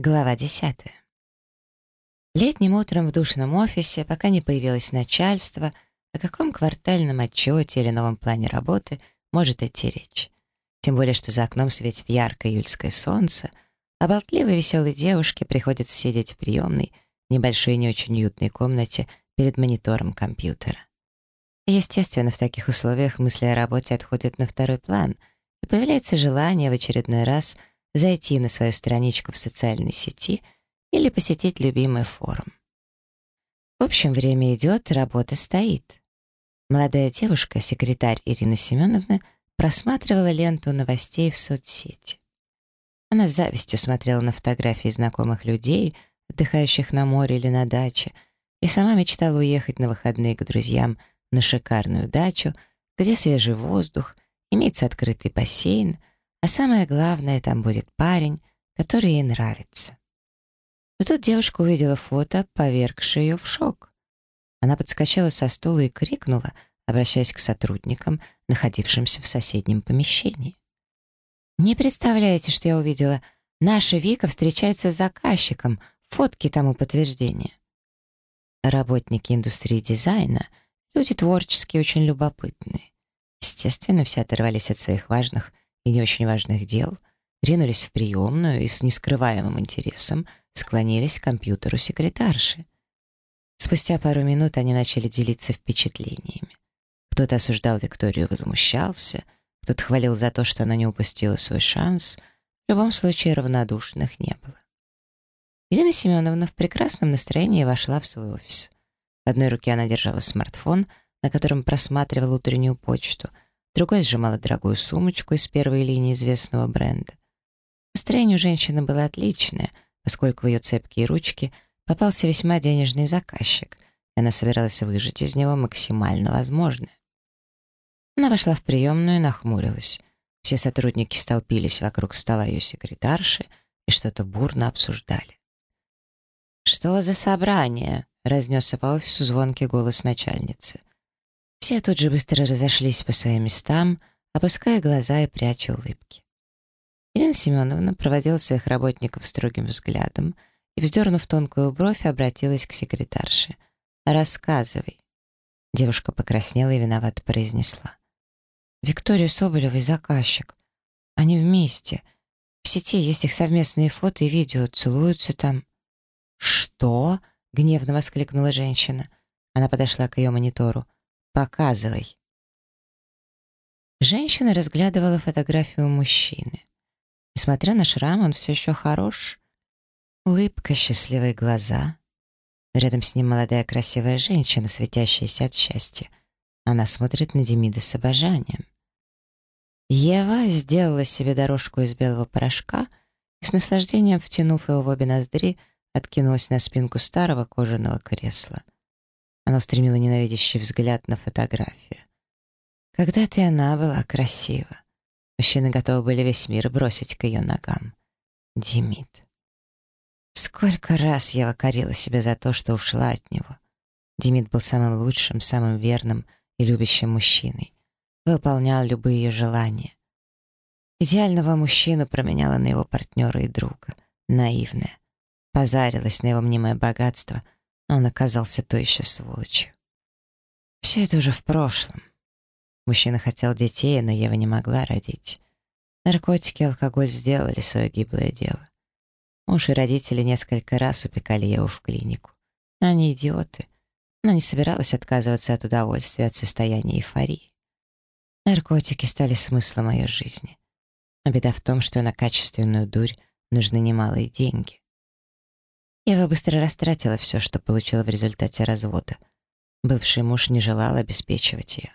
Глава десятая. Летним утром в душном офисе, пока не появилось начальство, о каком квартальном отчете или новом плане работы может идти речь. Тем более, что за окном светит яркое июльское солнце, а болтливой веселой девушке приходится сидеть в приемной, небольшой и не очень уютной комнате перед монитором компьютера. естественно, в таких условиях мысли о работе отходят на второй план, и появляется желание в очередной раз — зайти на свою страничку в социальной сети или посетить любимый форум. В общем, время идет, работа стоит. Молодая девушка, секретарь Ирина Семеновна, просматривала ленту новостей в соцсети. Она с завистью смотрела на фотографии знакомых людей, отдыхающих на море или на даче, и сама мечтала уехать на выходные к друзьям на шикарную дачу, где свежий воздух, имеется открытый бассейн, а самое главное, там будет парень, который ей нравится. Но тут девушка увидела фото, повергшее ее в шок. Она подскочила со стула и крикнула, обращаясь к сотрудникам, находившимся в соседнем помещении. «Не представляете, что я увидела? Наша Вика встречается с заказчиком. Фотки тому подтверждение». Работники индустрии дизайна — люди творческие, очень любопытные. Естественно, все оторвались от своих важных и не очень важных дел, ринулись в приемную и с нескрываемым интересом склонились к компьютеру секретарши. Спустя пару минут они начали делиться впечатлениями. Кто-то осуждал Викторию возмущался, кто-то хвалил за то, что она не упустила свой шанс. В любом случае равнодушных не было. Ирина Семеновна в прекрасном настроении вошла в свой офис. В одной руке она держала смартфон, на котором просматривала утреннюю почту — другой сжимала дорогую сумочку из первой линии известного бренда. Настроение у женщины было отличное, поскольку в ее цепкие ручки попался весьма денежный заказчик, и она собиралась выжать из него максимально возможное. Она вошла в приемную и нахмурилась. Все сотрудники столпились вокруг стола ее секретарши и что-то бурно обсуждали. «Что за собрание?» — разнесся по офису звонкий голос начальницы. Все тут же быстро разошлись по своим местам, опуская глаза и пряча улыбки. Елена Семеновна проводила своих работников строгим взглядом и, вздернув тонкую бровь, обратилась к секретарше. «Рассказывай». Девушка покраснела и виновато произнесла. «Виктория Соболева и заказчик. Они вместе. В сети есть их совместные фото и видео, целуются там». «Что?» — гневно воскликнула женщина. Она подошла к ее монитору. Показывай. Женщина разглядывала фотографию мужчины. Несмотря на шрам, он все еще хорош. Улыбка, счастливые глаза. Рядом с ним молодая красивая женщина, светящаяся от счастья. Она смотрит на Демида с обожанием. Ева сделала себе дорожку из белого порошка и с наслаждением, втянув его в обе ноздри, откинулась на спинку старого кожаного кресла. Она устремила ненавидящий взгляд на фотографию. Когда-то она была красива. Мужчины готовы были весь мир бросить к ее ногам. Демид. Сколько раз я вокорила себя за то, что ушла от него. Демид был самым лучшим, самым верным и любящим мужчиной. Выполнял любые ее желания. Идеального мужчину променяла на его партнера и друга. Наивная. Позарилась на его мнимое богатство — он оказался той еще сволочью. Все это уже в прошлом. Мужчина хотел детей, но Ева не могла родить. Наркотики и алкоголь сделали свое гиблое дело. Муж и родители несколько раз упекали Еву в клинику. Они идиоты. Она не собиралась отказываться от удовольствия, от состояния эйфории. Наркотики стали смыслом ее жизни. Но беда в том, что на качественную дурь нужны немалые деньги. Ева быстро растратила все, что получила в результате развода. Бывший муж не желал обеспечивать ее.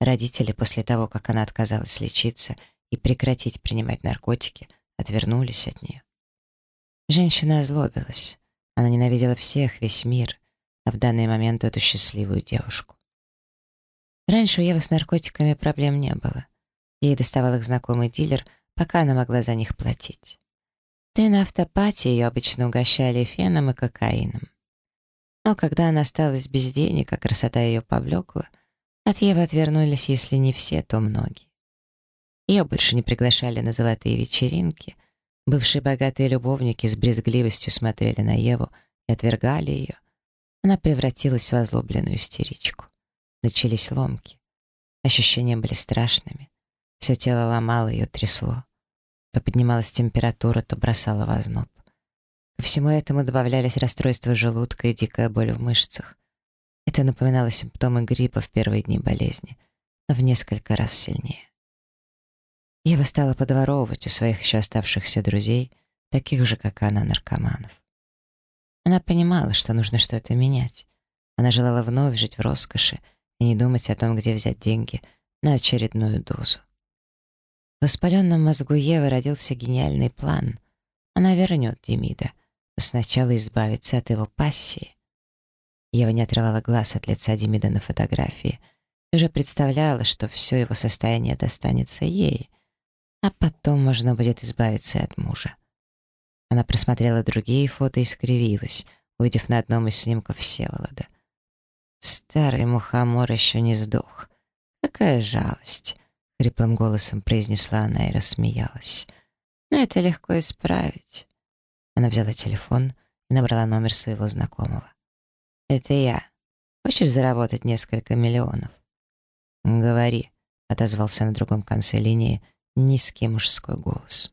Родители после того, как она отказалась лечиться и прекратить принимать наркотики, отвернулись от нее. Женщина озлобилась. Она ненавидела всех, весь мир, а в данный момент эту счастливую девушку. Раньше у Евы с наркотиками проблем не было. Ей доставал их знакомый дилер, пока она могла за них платить. Да и на автопате ее обычно угощали феном и кокаином. Но когда она осталась без денег, а красота ее поблекла, от Евы отвернулись, если не все, то многие. Ее больше не приглашали на золотые вечеринки, Бывшие богатые любовники с брезгливостью смотрели на Еву и отвергали ее. Она превратилась в озлобленную истеричку. Начались ломки. Ощущения были страшными. Все тело ломало, ее трясло. То поднималась температура, то бросала в озноб. Ко всему этому добавлялись расстройства желудка и дикая боль в мышцах. Это напоминало симптомы гриппа в первые дни болезни, но в несколько раз сильнее. Ева стала подворовывать у своих еще оставшихся друзей, таких же, как она, наркоманов. Она понимала, что нужно что-то менять. Она желала вновь жить в роскоши и не думать о том, где взять деньги на очередную дозу. В воспаленном мозгу Евы родился гениальный план. Она вернет Демида, но сначала избавится от его пассии. Ева не отрывала глаз от лица Демида на фотографии и уже представляла, что все его состояние достанется ей, а потом можно будет избавиться от мужа. Она просмотрела другие фото и скривилась, увидев на одном из снимков Всеволода. Старый мухомор еще не сдох. Какая жалость, — хриплым голосом произнесла она и рассмеялась. Но это легко исправить. Она взяла телефон и набрала номер своего знакомого. «Это я. Хочешь заработать несколько миллионов?» «Говори», — отозвался на другом конце линии низкий мужской голос.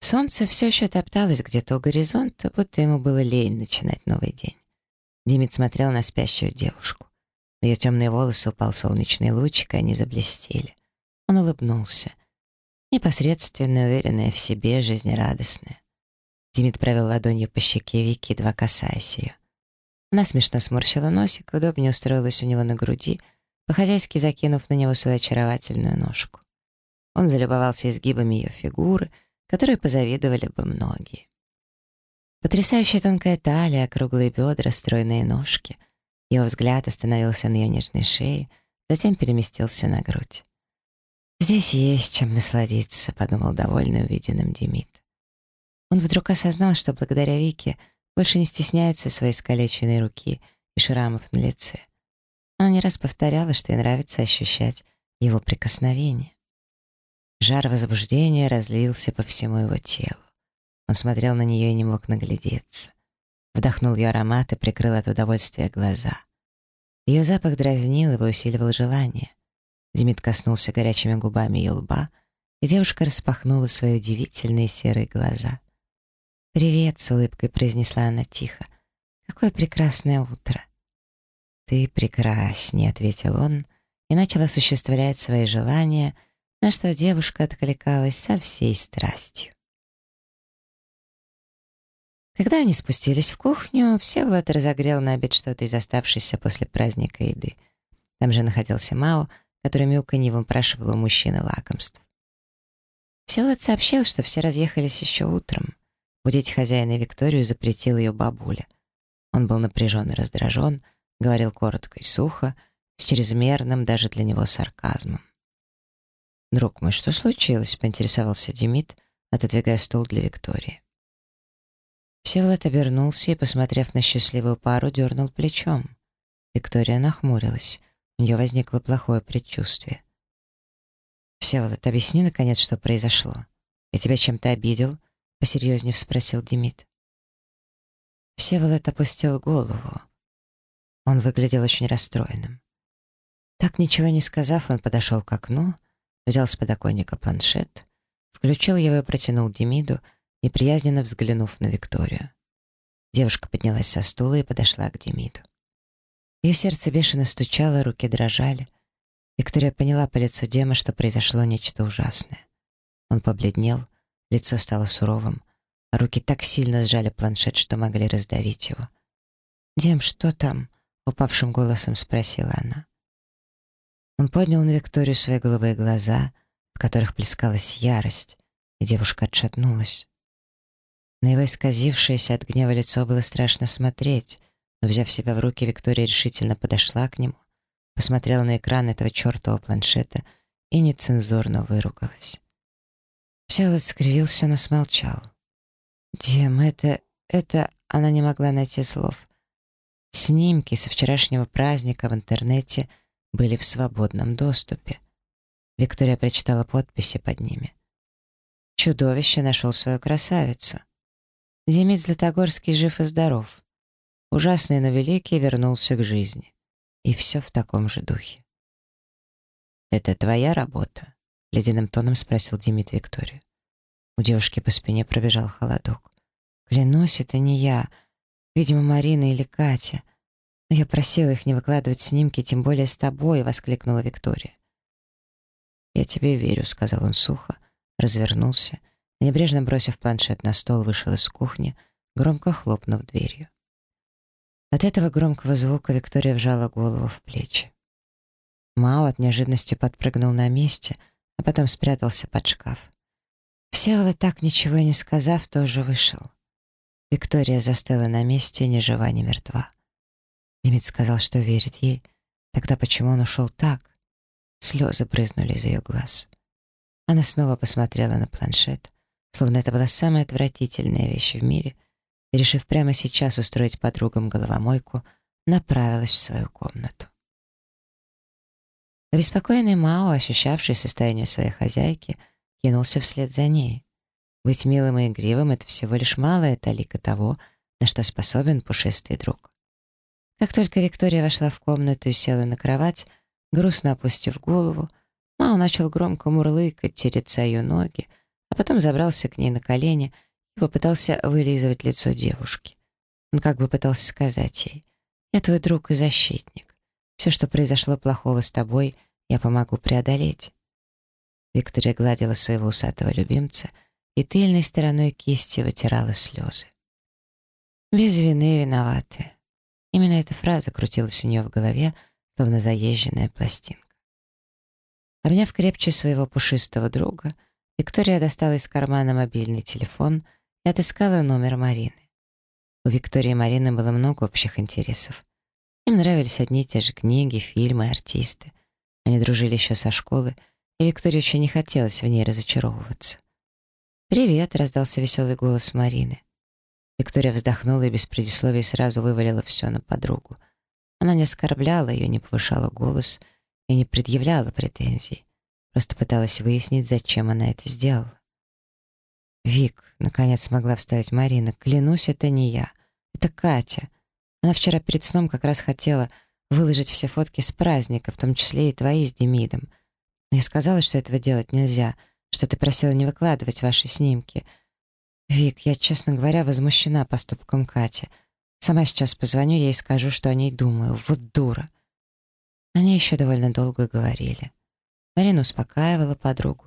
Солнце все еще топталось где-то у горизонта, будто ему было лень начинать новый день. Димит смотрел на спящую девушку. На ее темные волосы упал солнечный лучик, и они заблестели. Он улыбнулся. Непосредственно уверенная в себе, жизнерадостная. Димит провел ладонью по щеке Вики, едва касаясь ее. Она смешно сморщила носик, удобнее устроилась у него на груди, по-хозяйски закинув на него свою очаровательную ножку. Он залюбовался изгибами ее фигуры, которые позавидовали бы многие. Потрясающая тонкая талия, круглые бедра, стройные ножки. Его взгляд остановился на ее нежной шее, затем переместился на грудь. «Здесь есть чем насладиться», — подумал довольный увиденным Демид. Он вдруг осознал, что благодаря Вике больше не стесняется своей искалеченной руки и шрамов на лице. Она не раз повторяла, что ей нравится ощущать его прикосновение. Жар возбуждения разлился по всему его телу. Он смотрел на нее и не мог наглядеться. Вдохнул ее аромат и прикрыл от удовольствия глаза. Ее запах дразнил его и усиливал желание. Демид коснулся горячими губами ее лба, и девушка распахнула свои удивительные серые глаза. «Привет», — с улыбкой произнесла она тихо. «Какое прекрасное утро!» «Ты прекраснее», — ответил он, и начал осуществлять свои желания, на что девушка откликалась со всей страстью. Когда они спустились в кухню, Всеволод разогрел на обед что-то из оставшейся после праздника еды. Там же находился Мао, который мяуканье выпрашивал у мужчины лакомств. Всеволод сообщил, что все разъехались еще утром. Будить хозяина Викторию запретил ее бабуля. Он был напряжен и раздражен, говорил коротко и сухо, с чрезмерным даже для него сарказмом. «Друг мой, что случилось?» — поинтересовался Демид, отодвигая стул для Виктории. Всеволод обернулся и, посмотрев на счастливую пару, дернул плечом. Виктория нахмурилась. У нее возникло плохое предчувствие. «Всеволод, объясни, наконец, что произошло. Я тебя чем-то обидел?» — посерьезнее спросил Демид. Всеволод опустил голову. Он выглядел очень расстроенным. Так ничего не сказав, он подошел к окну, взял с подоконника планшет, включил его и протянул Демиду, неприязненно взглянув на Викторию. Девушка поднялась со стула и подошла к Демиду. Ее сердце бешено стучало, руки дрожали. Виктория поняла по лицу Дема, что произошло нечто ужасное. Он побледнел, лицо стало суровым, а руки так сильно сжали планшет, что могли раздавить его. «Дем, что там?» — упавшим голосом спросила она. Он поднял на Викторию свои голубые глаза, в которых плескалась ярость, и девушка отшатнулась. На его исказившееся от гнева лицо было страшно смотреть, но, взяв себя в руки, Виктория решительно подошла к нему, посмотрела на экран этого чертового планшета и нецензурно выругалась. Всеволод скривился, но смолчал. «Дим, это... это...» Она не могла найти слов. Снимки со вчерашнего праздника в интернете были в свободном доступе. Виктория прочитала подписи под ними. Чудовище нашел свою красавицу. Демид Златогорский жив и здоров. Ужасный, но великий вернулся к жизни. И все в таком же духе. «Это твоя работа?» — ледяным тоном спросил Демид Викторию. У девушки по спине пробежал холодок. «Клянусь, это не я. Видимо, Марина или Катя. Но я просила их не выкладывать снимки, тем более с тобой», — воскликнула Виктория. «Я тебе верю», — сказал он сухо, развернулся, небрежно бросив планшет на стол, вышел из кухни, громко хлопнув дверью. От этого громкого звука Виктория вжала голову в плечи. Мао от неожиданности подпрыгнул на месте, а потом спрятался под шкаф. Всеволод, так ничего и не сказав, тоже вышел. Виктория застыла на месте, ни жива, ни мертва. Демид сказал, что верит ей. Тогда почему он ушел так? Слезы брызнули из ее глаз. Она снова посмотрела на планшет, словно это была самая отвратительная вещь в мире, и, решив прямо сейчас устроить подругам головомойку, направилась в свою комнату. Обеспокоенный Мао, ощущавший состояние своей хозяйки, кинулся вслед за ней. Быть милым и игривым — это всего лишь малая талика того, на что способен пушистый друг. Как только Виктория вошла в комнату и села на кровать, грустно опустив голову, Мао начал громко мурлыкать, тереться ее ноги, а потом забрался к ней на колени и попытался вылизывать лицо девушки. Он как бы пытался сказать ей, «Я твой друг и защитник. Все, что произошло плохого с тобой, я помогу преодолеть». Виктория гладила своего усатого любимца и тыльной стороной кисти вытирала слезы. «Без вины виноваты». Именно эта фраза крутилась у нее в голове, словно заезженная пластинка. Обняв крепче своего пушистого друга, Виктория достала из кармана мобильный телефон и отыскала номер Марины. У Виктории и Марины было много общих интересов. Им нравились одни и те же книги, фильмы, артисты. Они дружили еще со школы, и Виктории очень не хотелось в ней разочаровываться. «Привет», — раздался веселый голос Марины. Виктория вздохнула и без предисловий сразу вывалила все на подругу — она не оскорбляла ее, не повышала голос и не предъявляла претензий. Просто пыталась выяснить, зачем она это сделала. «Вик», — наконец смогла вставить Марина, — «клянусь, это не я. Это Катя. Она вчера перед сном как раз хотела выложить все фотки с праздника, в том числе и твои с Демидом. Но я сказала, что этого делать нельзя, что ты просила не выкладывать ваши снимки. Вик, я, честно говоря, возмущена поступком Кати. Сама сейчас позвоню ей и скажу, что о ней думаю. Вот дура. Они еще довольно долго говорили. Марина успокаивала подругу,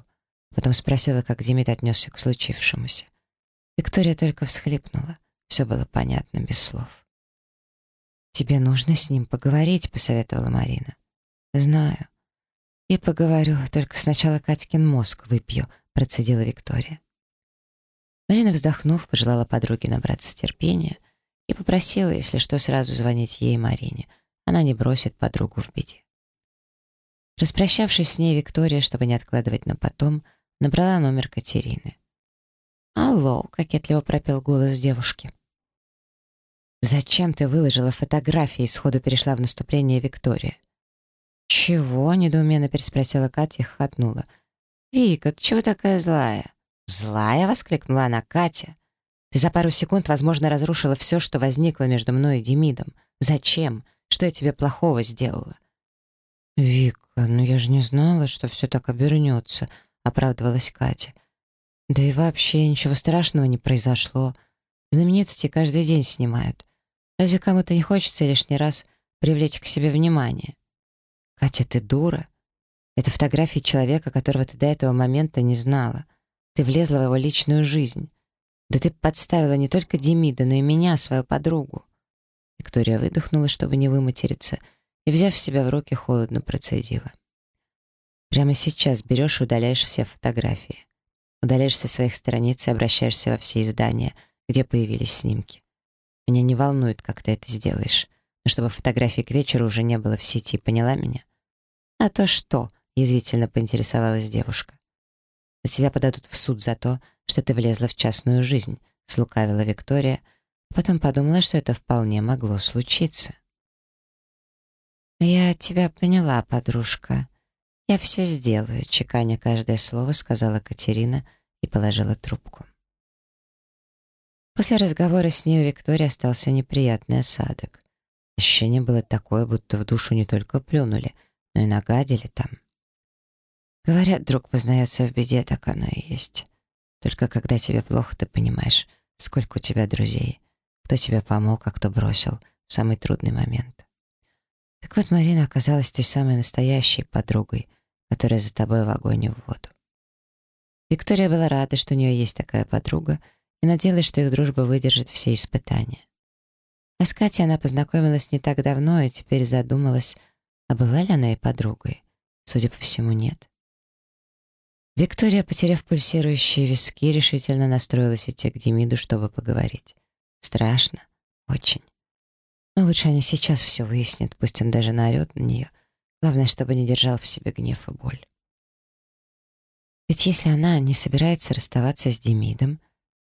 потом спросила, как Демид отнесся к случившемуся. Виктория только всхлипнула. Все было понятно без слов. «Тебе нужно с ним поговорить», — посоветовала Марина. «Знаю. И поговорю, только сначала Катькин мозг выпью», — процедила Виктория. Марина, вздохнув, пожелала подруге набраться терпения — и попросила, если что, сразу звонить ей Марине. Она не бросит подругу в беде. Распрощавшись с ней, Виктория, чтобы не откладывать на потом, набрала номер Катерины. «Алло», — кокетливо пропел голос девушки. «Зачем ты выложила фотографии?» — сходу перешла в наступление Виктория. «Чего?» — недоуменно переспросила Катя и хохотнула. «Вика, ты чего такая злая?» «Злая?» — воскликнула она. «Катя, ты за пару секунд, возможно, разрушила все, что возникло между мной и Демидом. Зачем? Что я тебе плохого сделала?» «Вика, ну я же не знала, что все так обернется», — оправдывалась Катя. «Да и вообще ничего страшного не произошло. Знаменитости каждый день снимают. Разве кому-то не хочется лишний раз привлечь к себе внимание?» «Катя, ты дура. Это фотографии человека, которого ты до этого момента не знала. Ты влезла в его личную жизнь. Да ты подставила не только Демида, но и меня, свою подругу. Виктория выдохнула, чтобы не выматериться, и, взяв себя в руки, холодно процедила. Прямо сейчас берешь и удаляешь все фотографии. Удаляешь со своих страниц и обращаешься во все издания, где появились снимки. Меня не волнует, как ты это сделаешь, но чтобы фотографий к вечеру уже не было в сети, поняла меня? А то что? — язвительно поинтересовалась девушка. На тебя подадут в суд за то, что ты влезла в частную жизнь», — слукавила Виктория, а потом подумала, что это вполне могло случиться. «Я тебя поняла, подружка. Я все сделаю», — чеканя каждое слово, сказала Катерина и положила трубку. После разговора с ней у Виктории остался неприятный осадок. Ощущение было такое, будто в душу не только плюнули, но и нагадили там. Говорят, друг познается в беде, так оно и есть. Только когда тебе плохо, ты понимаешь, сколько у тебя друзей, кто тебе помог, а кто бросил в самый трудный момент. Так вот, Марина оказалась той самой настоящей подругой, которая за тобой в огонь и в воду. Виктория была рада, что у нее есть такая подруга, и надеялась, что их дружба выдержит все испытания. А с Катей она познакомилась не так давно и теперь задумалась, а была ли она ей подругой. Судя по всему, нет. Виктория, потеряв пульсирующие виски, решительно настроилась идти к Демиду, чтобы поговорить. Страшно. Очень. Но лучше они сейчас все выяснят, пусть он даже наорет на нее. Главное, чтобы не держал в себе гнев и боль. Ведь если она не собирается расставаться с Демидом,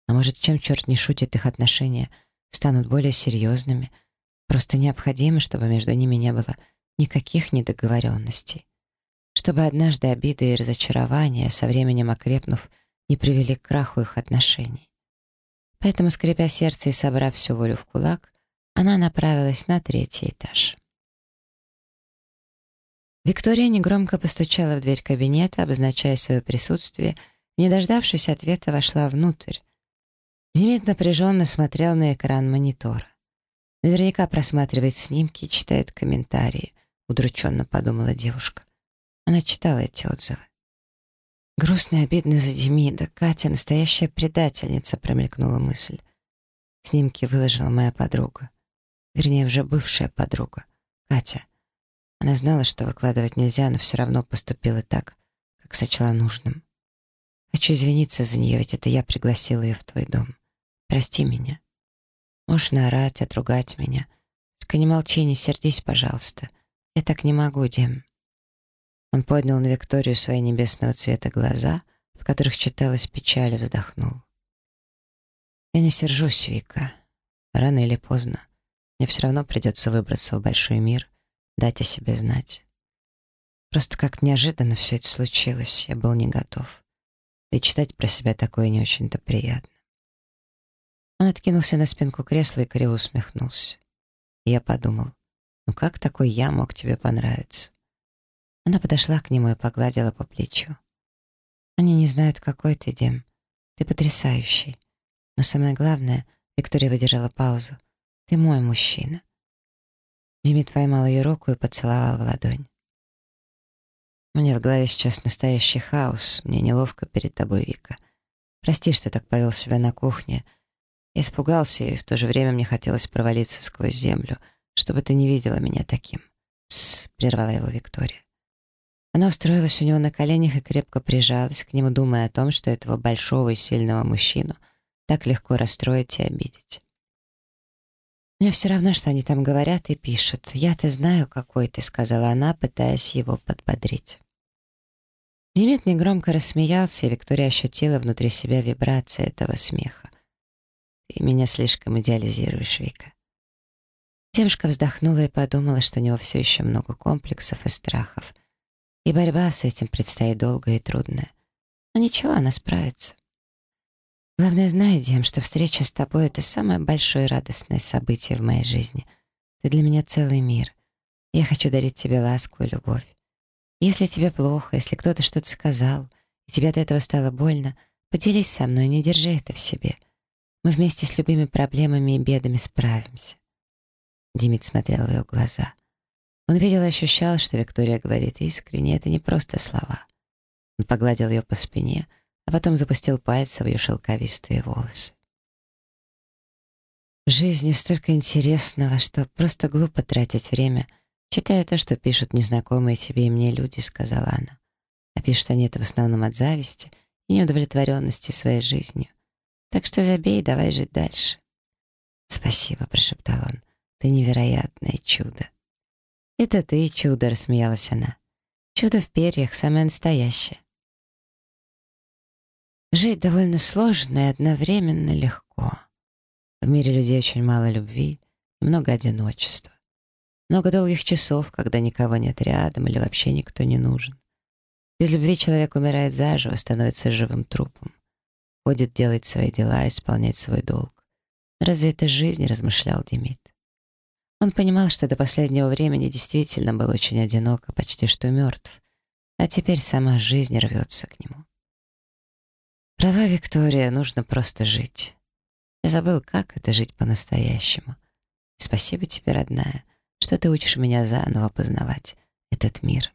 а может, чем черт не шутит, их отношения станут более серьезными, просто необходимо, чтобы между ними не было никаких недоговоренностей чтобы однажды обиды и разочарования, со временем окрепнув, не привели к краху их отношений. Поэтому, скрипя сердце и собрав всю волю в кулак, она направилась на третий этаж. Виктория негромко постучала в дверь кабинета, обозначая свое присутствие, не дождавшись ответа, вошла внутрь. Демид напряженно смотрел на экран монитора. Наверняка просматривает снимки и читает комментарии, удрученно подумала девушка. Она читала эти отзывы. Грустно и обидно за Демида. Катя — настоящая предательница, промелькнула мысль. Снимки выложила моя подруга. Вернее, уже бывшая подруга. Катя. Она знала, что выкладывать нельзя, но все равно поступила так, как сочла нужным. Хочу извиниться за нее, ведь это я пригласила ее в твой дом. Прости меня. Можешь наорать, отругать меня. Только не молчи, не сердись, пожалуйста. Я так не могу, Дем. Он поднял на Викторию свои небесного цвета глаза, в которых читалась печаль, и вздохнул. «Я не сержусь, Вика. Рано или поздно. Мне все равно придется выбраться в большой мир, дать о себе знать. Просто как неожиданно все это случилось, я был не готов. Да и читать про себя такое не очень-то приятно. Он откинулся на спинку кресла и криво усмехнулся. И я подумал, ну как такой я мог тебе понравиться? Она подошла к нему и погладила по плечу. «Они не знают, какой ты, Дим. Ты потрясающий. Но самое главное, Виктория выдержала паузу, ты мой мужчина». Демид поймал ее руку и поцеловал в ладонь. «Мне в голове сейчас настоящий хаос. Мне неловко перед тобой, Вика. Прости, что так повел себя на кухне. Я испугался, и в то же время мне хотелось провалиться сквозь землю, чтобы ты не видела меня таким». «Тссс», — прервала его Виктория. Она устроилась у него на коленях и крепко прижалась к нему, думая о том, что этого большого и сильного мужчину так легко расстроить и обидеть. «Мне все равно, что они там говорят и пишут. Я-то знаю, какой ты», — сказала она, пытаясь его подбодрить. Демид негромко рассмеялся, и Виктория ощутила внутри себя вибрации этого смеха. «Ты меня слишком идеализируешь, Вика». Девушка вздохнула и подумала, что у него все еще много комплексов и страхов — и борьба с этим предстоит долгая и трудная. Но ничего, она справится. Главное, знай, Дем, что встреча с тобой — это самое большое радостное событие в моей жизни. Ты для меня целый мир. Я хочу дарить тебе ласку и любовь. Если тебе плохо, если кто-то что-то сказал, и тебе от этого стало больно, поделись со мной, не держи это в себе. Мы вместе с любыми проблемами и бедами справимся. Димит смотрел в ее глаза. Он видел и ощущал, что Виктория говорит искренне, это не просто слова. Он погладил ее по спине, а потом запустил пальцы в ее шелковистые волосы. В жизни столько интересного, что просто глупо тратить время, читая то, что пишут незнакомые тебе и мне люди, сказала она. А пишут они это в основном от зависти и неудовлетворенности своей жизнью. Так что забей, давай жить дальше. «Спасибо», — прошептал он, — «ты невероятное чудо». «Это ты, чудо!» — рассмеялась она. «Чудо в перьях, самое настоящее». Жить довольно сложно и одновременно легко. В мире людей очень мало любви и много одиночества. Много долгих часов, когда никого нет рядом или вообще никто не нужен. Без любви человек умирает заживо, становится живым трупом. ходит делать свои дела, исполнять свой долг. Разве это жизнь, размышлял Демид. Он понимал, что до последнего времени действительно был очень одинок, а почти что мертв, а теперь сама жизнь рвется к нему. Права, Виктория, нужно просто жить. Я забыл, как это жить по-настоящему. Спасибо тебе, родная, что ты учишь меня заново познавать этот мир.